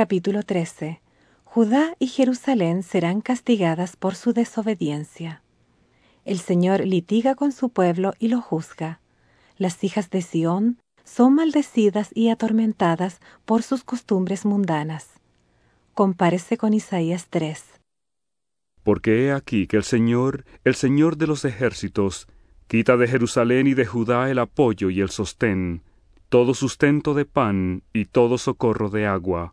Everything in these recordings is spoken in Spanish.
capítulo 13. Judá y Jerusalén serán castigadas por su desobediencia. El Señor litiga con su pueblo y lo juzga. Las hijas de Sión son maldecidas y atormentadas por sus costumbres mundanas. Compárese con Isaías 3. Porque he aquí que el Señor, el Señor de los ejércitos, quita de Jerusalén y de Judá el apoyo y el sostén, todo sustento de pan y todo socorro de agua.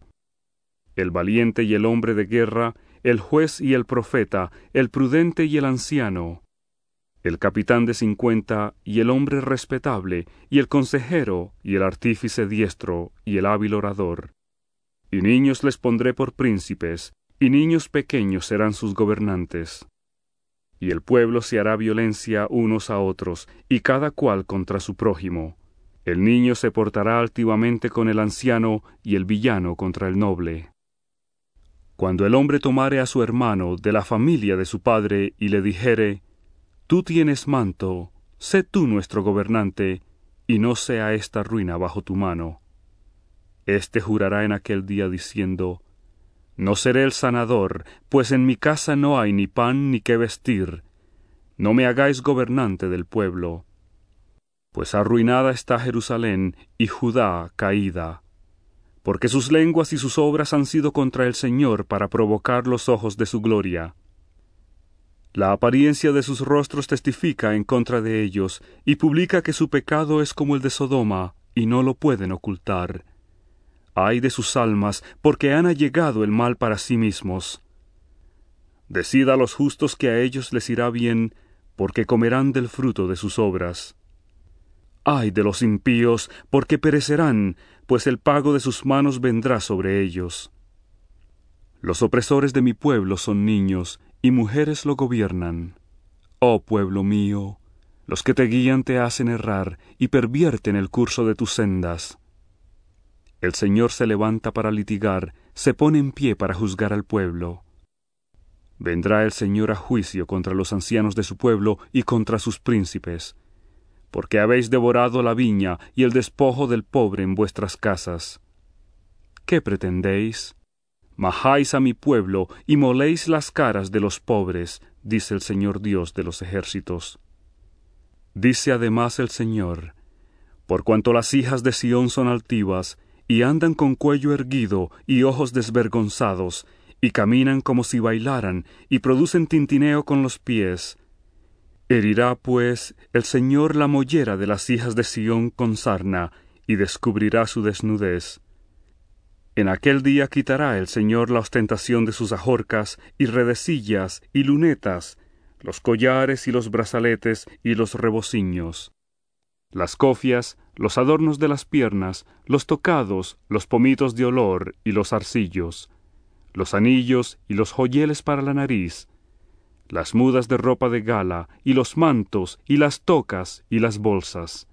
El valiente y el hombre de guerra, el juez y el profeta, el prudente y el anciano, el capitán de cincuenta y el hombre respetable, y el consejero y el artífice diestro y el hábil orador. Y niños les pondré por príncipes, y niños pequeños serán sus gobernantes. Y el pueblo se hará violencia unos a otros, y cada cual contra su prójimo. El niño se portará altivamente con el anciano, y el villano contra el noble. Cuando el hombre tomare a su hermano de la familia de su padre, y le dijere, Tú tienes manto, sé tú nuestro gobernante, y no sea esta ruina bajo tu mano. Este jurará en aquel día diciendo, No seré el sanador, pues en mi casa no hay ni pan ni qué vestir. No me hagáis gobernante del pueblo. Pues arruinada está Jerusalén y Judá caída, porque sus lenguas y sus obras han sido contra el Señor para provocar los ojos de su gloria. La apariencia de sus rostros testifica en contra de ellos, y publica que su pecado es como el de Sodoma, y no lo pueden ocultar. Ay de sus almas, porque han allegado el mal para sí mismos. Decid a los justos que a ellos les irá bien, porque comerán del fruto de sus obras. Ay de los impíos, porque perecerán, pues el pago de sus manos vendrá sobre ellos. Los opresores de mi pueblo son niños, y mujeres lo gobiernan. Oh pueblo mío, los que te guían te hacen errar y pervierten el curso de tus sendas. El Señor se levanta para litigar, se pone en pie para juzgar al pueblo. Vendrá el Señor a juicio contra los ancianos de su pueblo y contra sus príncipes, porque habéis devorado la viña y el despojo del pobre en vuestras casas. ¿Qué pretendéis? Majáis a mi pueblo y moléis las caras de los pobres, dice el Señor Dios de los ejércitos. Dice además el Señor, por cuanto las hijas de Sión son altivas, y andan con cuello erguido y ojos desvergonzados, y caminan como si bailaran, y producen tintineo con los pies. Herirá, pues, el Señor la mollera de las hijas de Sión con sarna, y descubrirá su desnudez. En aquel día quitará el Señor la ostentación de sus ajorcas, y redecillas, y lunetas, los collares y los brazaletes y los rebociños, las cofias, los adornos de las piernas, los tocados, los pomitos de olor y los arcillos, los anillos y los joyeles para la nariz, las mudas de ropa de gala, y los mantos, y las tocas, y las bolsas,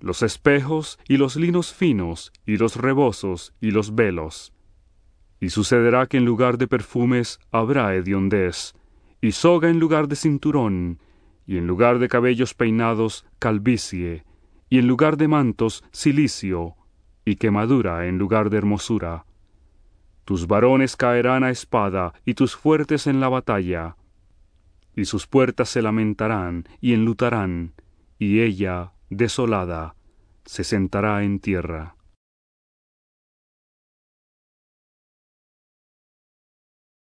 los espejos y los linos finos, y los rebozos y los velos. Y sucederá que en lugar de perfumes habrá hediondez, y soga en lugar de cinturón, y en lugar de cabellos peinados calvicie, y en lugar de mantos cilicio, y quemadura en lugar de hermosura. Tus varones caerán a espada, y tus fuertes en la batalla, y sus puertas se lamentarán y enlutarán, y ella desolada, se sentará en tierra.